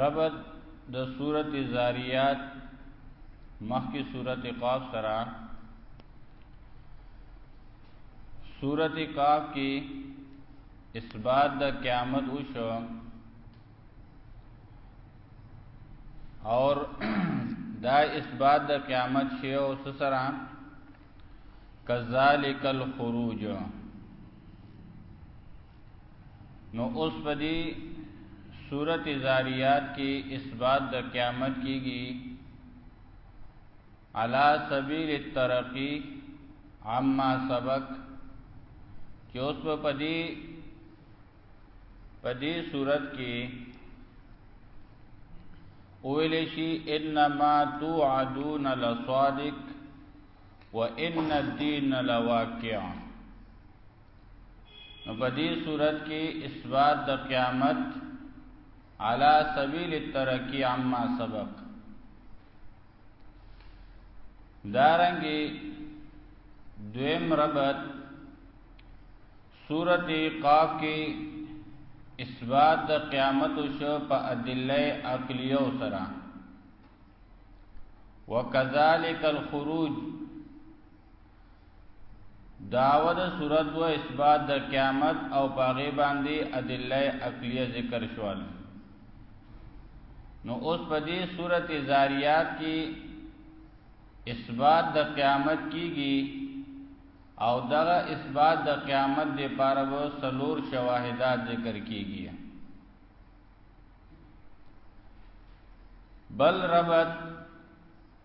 ربط د صورت زاریات مخکی صورت قاف سرا صورت قاف کی اثبات د قیامت وشو اور دا اثبات د قیامت شی او سسرا کذالک الخروج نو اوس په دې صورت زاریات کې اثبات د قیامت کیږي علا سبیل الترقی عما سبق چې اوس په پدی پدی صورت کې اویل شي انما توعدون لصادق وان الدين لواقع نو په دې صورت کې اثبات د قیامت علا سبیل الترقی عما سبق دارنګي دویم ربط سورت قاف کې اثبات د قیامت شو په ادله عقلیه سره وکذالک الخروج داود صورت و اثبات د قیامت او پاغه باندې ادله عقلیه ذکر شول نو اوس په دې صورت زاریات کې اثبات د قیامت کیږي او دغه اثبات د قیامت د پاره و سلور شواهدات ذکر کیږي بل ربط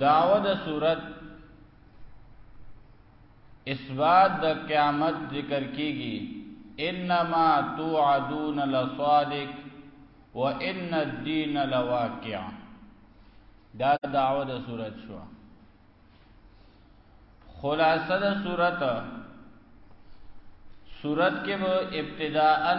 داوه د صورت اثبات د قیامت ذکر کیږي انما توعدون لصادق وان الدين لواقع دا داوه د صورت شو خلاصه د صورت صورت کې به ابتداءً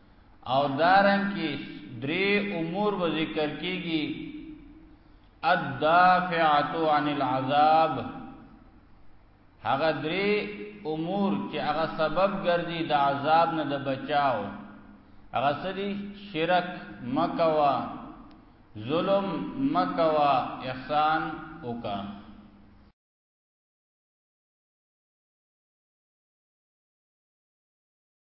او دارن کې درې امور و ذکر کیږي الدافعه عن العذاب هغه درې امور چې هغه سبب ګرځي د عذاب نه د بچاو هغه سړي شرک مکوا ظلم مکوا احسان وکا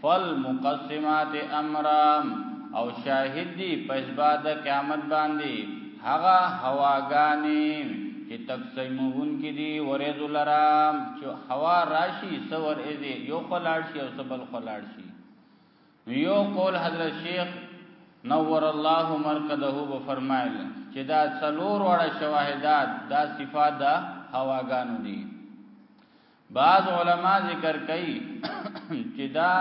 فالمقسمات امرا او شاهد دی په اثبات د قیامت باندې هغه هواګانی چې تقسیمون کې دی ورېز لرام چې هوا راشي سور ایزي یو خلاړ شي او سبل خلاړ شي یو قول حضرت شیخ نور الله مرقده و فرمایل چې دا څلور وړه شواهدات دا صفات دا هواګانو دي بعض علما ذکر کوي چې دا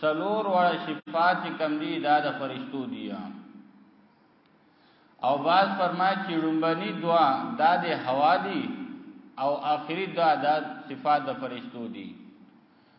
سلور وړ صفات کم دي دا د فرشتو دي او بعض فرمایي چې لومبني دعا دا د هوا دي او آخري دعا دا صفات د فرشتو دي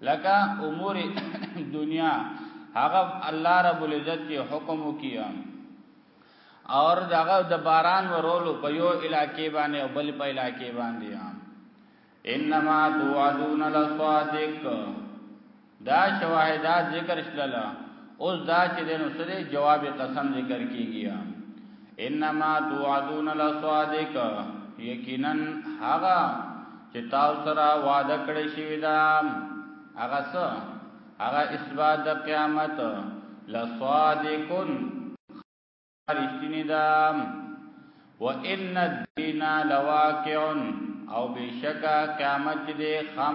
لکه امور دنیا هغه الله رب العزت چې حکم وکیا اور دغه د باران ورولو په یو علاقې باندې او بل په علاقې باندې انما توعدون لصادق دا شواهدات ذکر شللا اوس دا چې دنو سره جواب قسم ذکر کیږي انما توعدون لصادق یقینا هغه چې تاسو سره وعده کړی شوی دا هغه څه هغه اثبات د قیامت لصادقن رښتینی دا و ان الدین لواقع او بشکا قیامت دې خام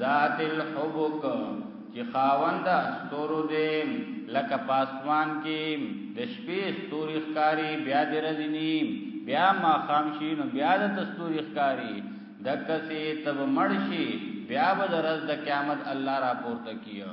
ذات الحبک چې خاوند ستورو دې لکه پاسمان کې د شپې ستوري ښکاری بیا د رزنی بیا ما خام شي نو بیا د ستوري ښکاری د کسي تب مړ شي بیا به د رز د قیامت الله را پورته کیو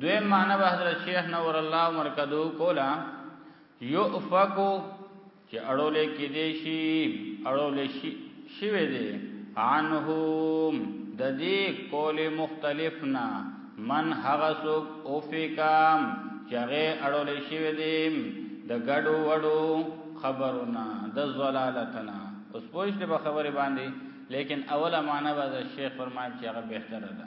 دوی معنی به حضرت شیخ نور الله مرکدو کولا یؤفکو چې اړولې کې دې شي اړولې شي شوی دی عنهم د دې کول مختلفنا من هغه څوک او فکام چغه اړول شي دې د ګډو وډو خبرونه د زلالتنا اوس پوښ دې په خبره باندې لیکن اوله معنا به شیخ فرمایي چې هغه بهتره ده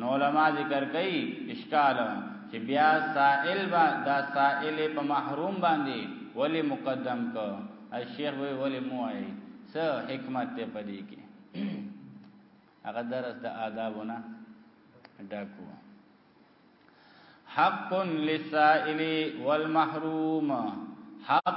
نو علما ذکر کوي اشکال چې بیا سائل با دا سائل په محروم باندې ولی مقدم کو الشیخ وی ولی موای څه حکمت ته پدې کې هغه درس د آدابونه ډاکو حق للسائل والمحروم حق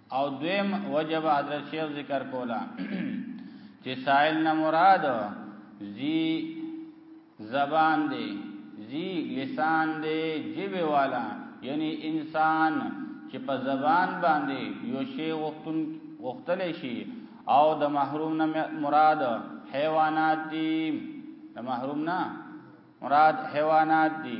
او دویم وجب حضرت شیخ ذکر کولا چې سائل نه مراد زی زبان دی زی لسان دی جیبه والا یعنی انسان چې په زبان باندې یو شی وختون وختل شي او د محروم نه مراد حیوانات دي د محروم نه مراد حیوانات دي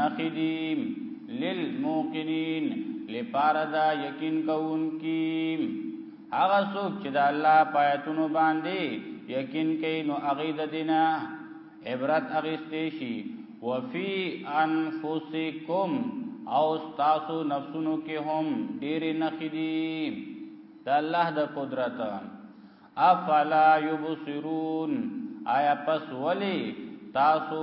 نخدیم للموقنین لپاره دا یقین کوونکی هغه څوک چې د الله پایتونو باندې یقین کوي نو هغه د دینه عبرت اغستې شي وفي انفسکم او تاسو نفسونو کې هم ډېر نخدي د الله د قدرت افلا یبصرون آیا پس ولی تاسو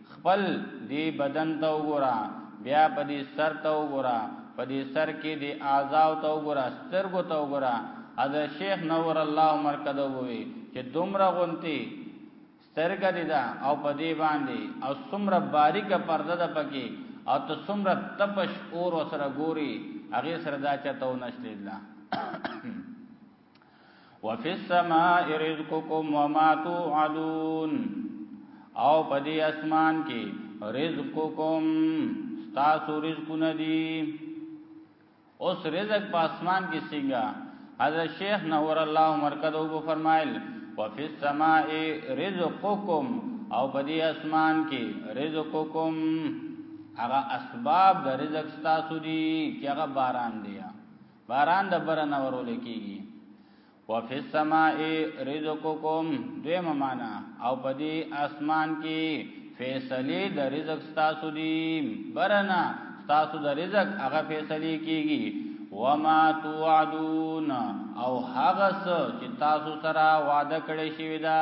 خپل دی بدن ته وګوره بیا په دې سر ته وګوره په دې سر کې دی اعضاء ته وګوره سترګو ته وګوره از شیخ نور الله مرکزو وی چې دومره غونتی سترګه دی دا او په دې باندې او څومره باریکه پرده ده پکې او ته څومره تپش اور سره ګوري هغه سره دا چاته ونشلیدله وفي السماء رزقكم وما توعدون او په دې اسمان کې رزقكم تاسو رزق ندي اوس رزق په اسمان کې څنګه حضرت شیخ نور الله مرکز وو فرمایل وفي السماء رزقكم او په دې اسمان کې رزقكم هغه اسباب د رزق تاسو دي چې هغه باران دی باران د برنه ورول کیږي وفي السماء رزقكم دویم معنا او پدی اسمان کې فیصله د رزق تاسو دی برنا تاسو د رزق هغه فیصله کیږي وما توعدون او هغه څه چې تاسو سره وعده کړی شوی دا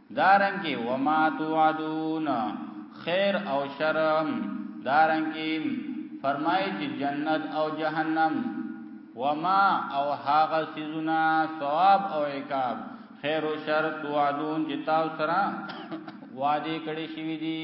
دارنګي وما توعدون خیر او شرم دارنګي فرمایي چې جنت او جهنم وما او هاغه سيزونه ثواب او عقاب خیر او شر توعدون چې تاسو سره وعده کړی شوی دی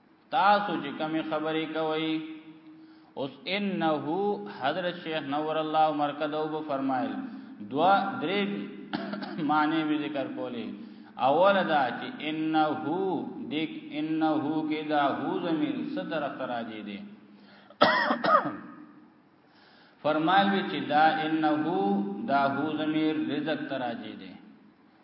تاسو چې کوم خبرې کوي اوس انه حضرت شیخ نور الله مرکزو به فرمایل دوا درې معنی به ذکر کولې اول دا چې انه دیک انه کې دا هو زمير ستر تراجي دي فرمایل چې دا انه دا هو زمير رزق تراجي دي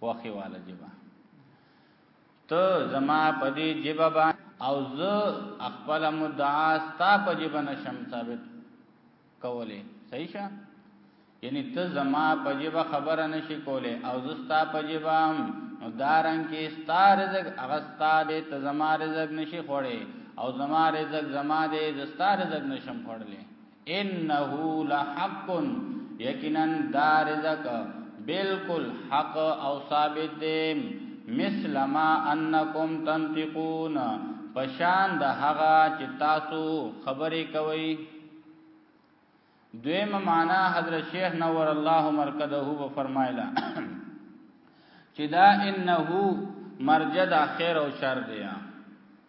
خوخي والا جبا ته زما په دې جبا با او زه خپل مدعا ستا په جبا نشم ثابت کوله صحیح شه یعنی ته زما په جبا خبره نشي کوله او زه ستا په جبا نو دارن کې ستا رزق هغه ستا دې ته زما رزق نشي خوړې او زما رزق زما دې زستا رزق نشم خوړلې انه لحق یقینا دا رزق بالکل حق او ثابت دی مثل ما انکم تنطقون پشان د هغه چې تاسو خبرې کوئ دویم معنا حضرت شیخ نور الله مرکزه و فرمایلا چې دا انه مرجد اخر او شر دی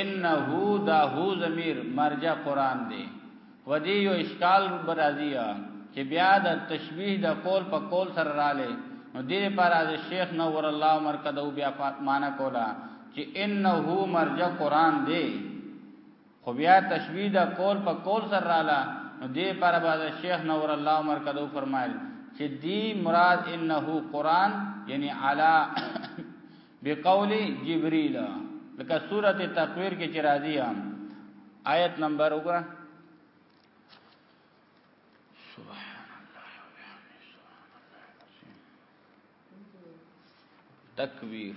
انه دا هو ضمیر مرجع قران دی و دې یو اشکال برازي چې بیا د تشبیه د قول په قول سره رااله نو دې پر از شیخ نور الله مرکز او بیا معنا کولا چې انه مرجع قران دی خو بیا تشبیه د قول په قول سره رااله نو دې پر باز شیخ نور الله مرکز او فرمایل چې دی مراد انه قران یعنی علا بقول جبريل لکه سوره تکویر کې چې راځي آیت نمبر وګوره سبحان الله وبحمده سبحان الله العظیم تکویر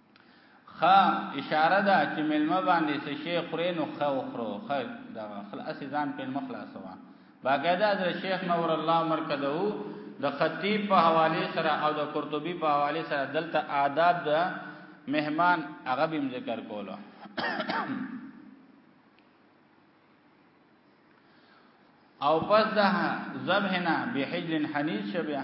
خا اشاره ده چې ملما باندې څه شي خوري نو خو خرو خو دا خل اسی ځان په مخلاصوا باقاعده حضرت شیخ نور الله مرکزو د خطیب په حواله سره او د قرطبي په حواله سره دلته آداب د مهمان هغه بیم ذکر کولو او پس ده ذبحنا بحجل حنیز شبیه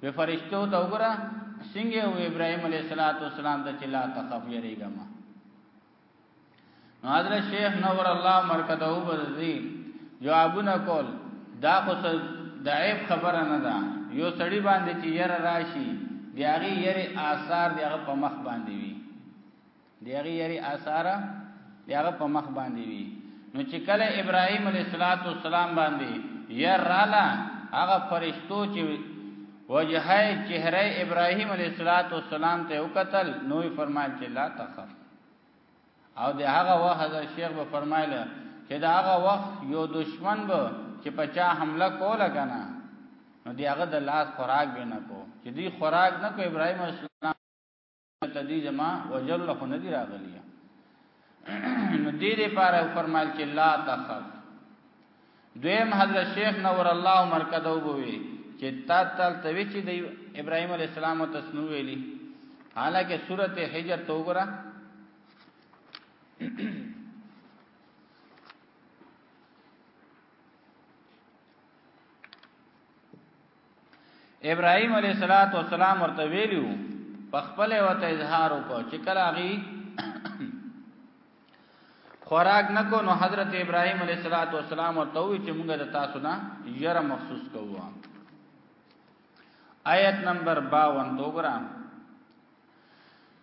به فرشتو ته وګوره څنګه او ابراهيم عليه السلام ته چې لا تخف يريګه ما نو حضرت شیخ نور الله مرکته وبدي جوابونه کول دا خو د عیب خبره نه ده یو سړی باندې چې ير راشي دی هغه ير آثار دی هغه په مخ باندې وي دیغه یری آثار دیغه په مخ باندې وی نو چې کله ابراهیم علیه السلام باندې یرالا هغه فرشتو چې وجهه چهره ابراهیم علیه السلام ته وکتل نو فرمایل چې لا تخف او د هغه وخت حضرت شیخ به فرمایل چې دا هغه وخت یو دشمن به چې پچا حمله کوله کنه نو دی هغه د لاس خوراک به نه کو چې دی خوراک نه کو ابراهیم اسلام ته دې جما وجل له نه دی راغلی نو دې دې پاره فرمایل چې لا تخف دویم حضرت شیخ نور الله عمر کدو بوي چې تا تل توی چې د ابراهيم عليه السلام تسنو ویلي حالکه سورته حجر تو ګره ابراهيم عليه صلوات و سلام ورته ویلو په خپل وته اظهار وکړ چې کله غي خوراک نکو نو حضرت ابراهيم عليه صلوات و سلام ورته وی چې موږ د تاسو نه یره مخصوص کوو آیت نمبر 52 دوګرام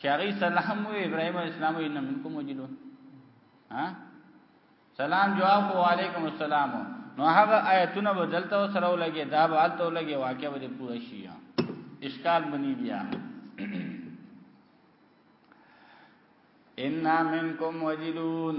چې هغه سلام وی ابراهيم عليه السلام ان منکم وجلو ها سلام جواب وعليكم السلام نو هغه آیتونه بدلته سره ولګي دا به الته ولګي واقع به پوه شي اشکال بنی بیا ان منکم وجلون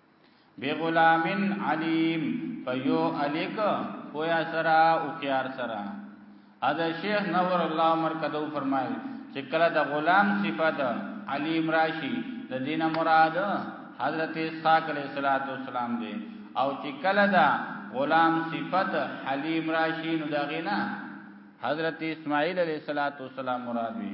بغلام علیم فیو الیک پویا سرا او خيار سرا ادا شیخ نور الله عمر کدو فرمایل چې کله د غلام صفات علیم راشي د دینه مراد حضرت اسحاق علیہ الصلوۃ والسلام دی او چې کله دا غلام صفت حلیم راشي نو دا غینا حضرت اسماعیل علیہ الصلوۃ والسلام مراد وی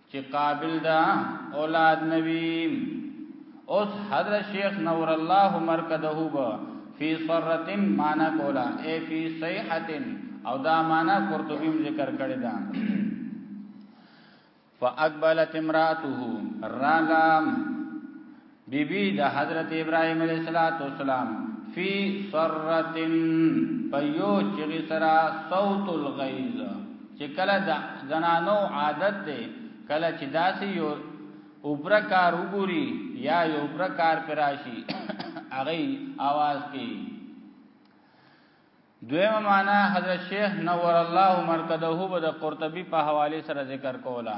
چې قابل ده اولاد نبی اوس حضرت شیخ نور الله مرکزه به فی صرت معنا کولا ای فی صیحه او دا معنا قرطبی ذکر کړی دا فاقبلت امراته راغام بی بی د حضرت ابراهیم علیه السلام فی سرتن پیو چغی سرا صوت الغیظ چې کله د زنانو عادت دی کله چې داسې یو اوپرا کار وګوري یا یو اوپرا کار پراشي هغه आवाज کوي دویمه معنا حضرت شیخ نور الله مرکزه به د قرطبي په حواله سره ذکر کوله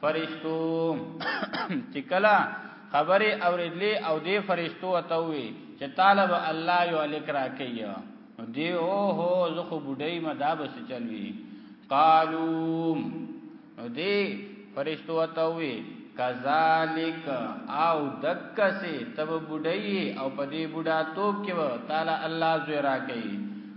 فرشتو چې کله خبره اوریدلې او دې فرشتو ته وی چې طالب الله یو الک راکې نو دی او هو زه خو بډای ما دا بس چلوي قالو نو دې فرشتو ته وی کذالک او دک سي تب بډای او پدی بډا توپ کې و تعالی الله زوی راکې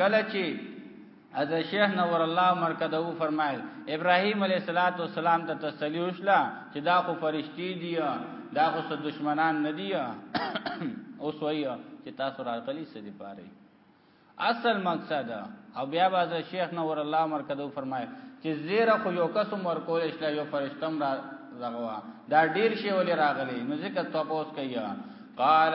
کله چې از شیخ نور الله مرکز او فرمایل ابراهیم علیه الصلاۃ والسلام ته تسلی وشلا چې دا خو فرشتي دي دا خو څه دشمنان نه دي اوس وایي چې تاسو راغلي څه دي پاره اصل مقصد او بیا باز شیخ نور الله مرکز او فرمایل چې زیره خو یو کس مر کول شلا یو فرشتم را زغوا دا ډیر شی ولې راغلي نو ځکه تاسو کوي قال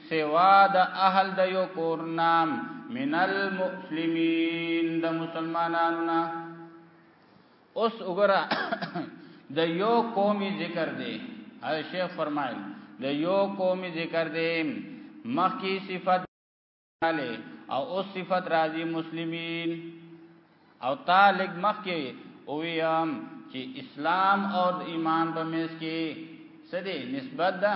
سوا د اهل د یو کور نام من المسلمین د مسلمانانو نه اوس وګوره د یو قومي ذکر دی هر شیخ فرمایل د یو قومي ذکر دی مخکی صفت علی او اوس صفت راضی مسلمین او تعلق مخکی او ویم چې اسلام او ایمان په میس کې سدي نسبت ده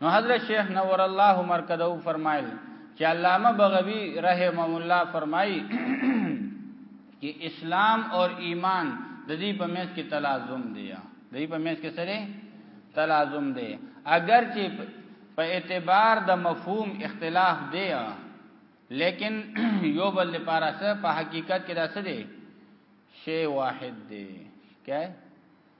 نو حضرت شیخ نور الله مرکزه فرمایل چې علامه بغوی رحم الله فرمایي چې اسلام او ایمان د دې په منځ کې تلازم دی د دې په منځ کې سره تلازم دی اگر چې په اعتبار د مفهوم اختلاف دی لیکن یو بل لپاره سره په حقیقت کې دا سره شی واحد دی کای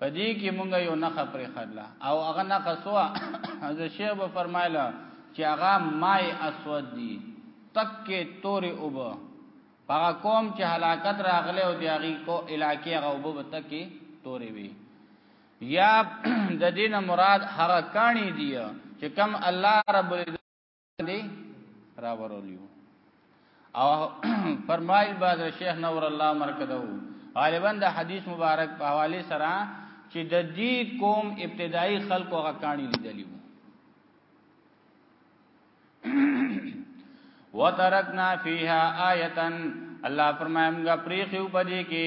پدې کې مونږ یو نخه پرې خړلا او هغه نخه سوا از شیخ به فرمایله چې هغه مای اسود دی تکه تورې اوب هغه قوم چې هلاکت راغله او دی هغه کو علاقې هغه اوب به تکه تورې وي یا د دین مراد هغه کانی دی چې کم الله رب دی راورولیو او فرمایل بعد شیخ نور الله مرکدو غالبا د حدیث مبارک په حواله سره چې د دې قوم ابتدایي خلکو هغه کانی لیدلی وو وترکنا فیها آیتن الله فرمایمګه پریخو پدې کې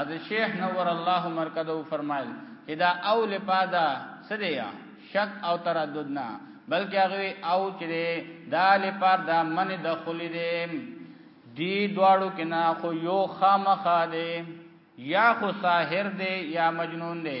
از شیخ نور الله مرکزو فرمایل چې دا او لپادا سدیا شک او تردد نه بلکې هغه او چې دا لپاره دا من دخلی دی دی دواړو کې نه خو یو خامخا دی یا خو ساحر دی یا مجنون دی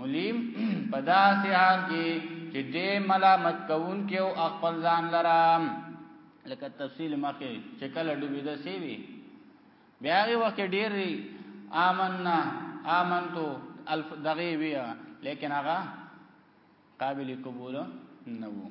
ملیم په داسې حال کې چې دې ملامت کوون کې او خپل ځان لرام لکه تفصیل مخه چې کله ډوبې د سی وی بیا هغه وخت ډیر آمنا آمنتو الف دغه وی لیکن هغه قابل قبول نه وو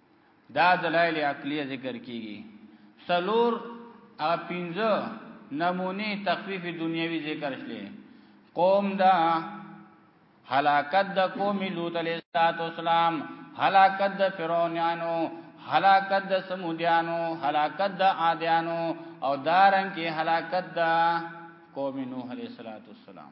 دا دلایل عقلیه ذکر کیږي سلور ا پینځه نمونه تخفیف دنیوي ذکر شلې قوم دا هلاکت د قوم لوط علیه السلام هلاکت د فرعونانو هلاکت د سمودیانو هلاکت د عادیانو او دارن کې هلاکت د قوم نوح علیه السلام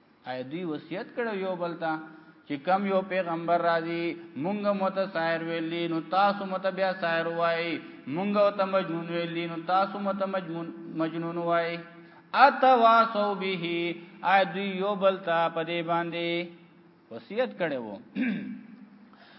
آیا دوی وصیت کړو یو بل ته چې کم یو پیغمبر راځي مونږ مت سایر ویلی نو تاسو مت بیا سایر وای مونږ ته مجنون ویلی نو تاسو مت مجنون مجنون وای اتواسو به ا دوی یو بل ته په دې باندې وصیت کړو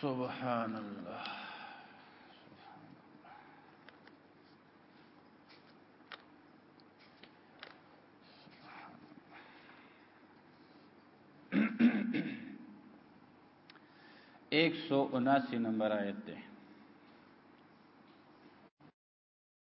سبحان الله ایک سو اناسی نمبر آیت دے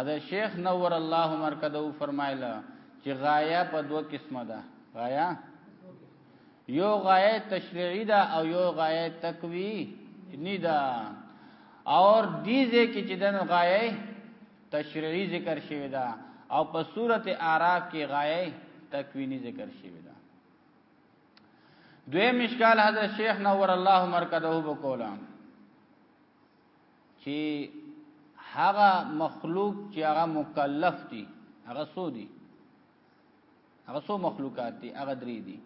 ادا شیخ نور الله مرکزو فرمایله چې غایه په دوه قسمه ده غایه یو غایه تشریعی ده او یو غایه تکوی نی ده اور دیزه کې چې دن غایه تشریعی ذکر شوی ده او په صورت اعراف کې غایه تکوینی ذکر شوی ده دوی مشکال حضرت شیخ نور الله مرکزو بکولم چې هغه مخلوق چې هغه مکلف دي هغه سو دي هغه سو مخلوقات دي هغه درې دي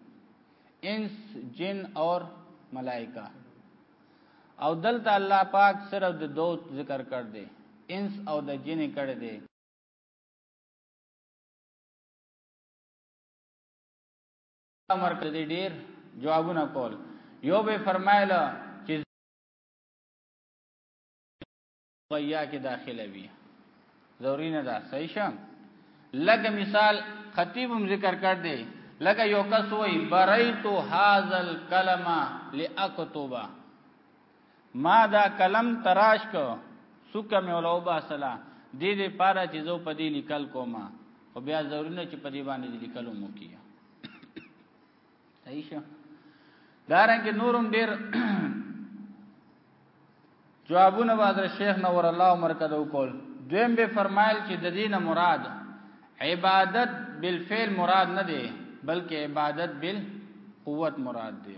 انس جن اور ملائکه او دلته الله پاک صرف د دوت ذکر کړ دي انس او د جن کړ دي امر کړی ډیر جوابونه کول یو به فرمایله غیا کې داخله وي ضروری نه ده صحیح شه لکه مثال خطیب هم ذکر کړ دی لکه یو کس وای بریت هاذا الکلم لاکتب ما دا کلم تراش کو سکه مې ولوبا سلا دې دې پارا چې زو پدی لیکل کوما خو بیا ضروری نه چې پدی باندې لیکلو مو کیه صحیح شو دارنګ نورم ډیر جوابونه بعد شیخ نور الله عمر کدو کول دویم به فرمایل چې د دین مراد عبادت بالفعل مراد نه دی بلکې عبادت بالقوت مراد دی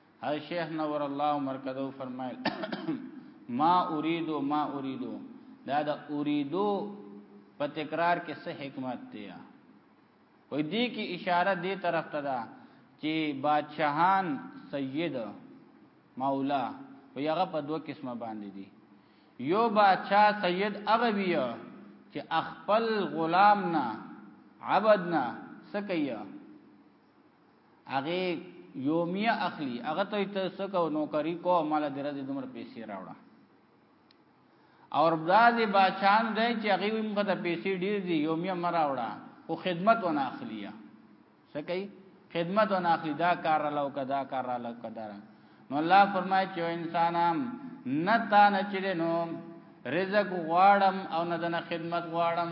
هر شیخ نور الله مرکزو فرمایل ما اریدو ما اریدو دا د اریدو په تکرار کې څه حکمت دی وې دې کې اشاره دې طرف ته ده چې بادشاہان سید مولا وی هغه په دوه قسمه باندې دي یو بادشاہ سید هغه وی چې خپل غلام نه عبد نه سکیا هغه یومیه اخلي هغه ته ته سکو نوکری کو مال د ورځې دومره پیسې راوړه او بعض بچان دی چې هغه هم خدای پیسې ډیر دی یومیه مراوړه او خدمت ونه اخلي سکه خدمت ونه اخلي دا کار له کدا کار له کدا نو الله فرمایي چې انسانام نه تا نه چیرې نو رزق غواړم او نه دنه خدمت غواړم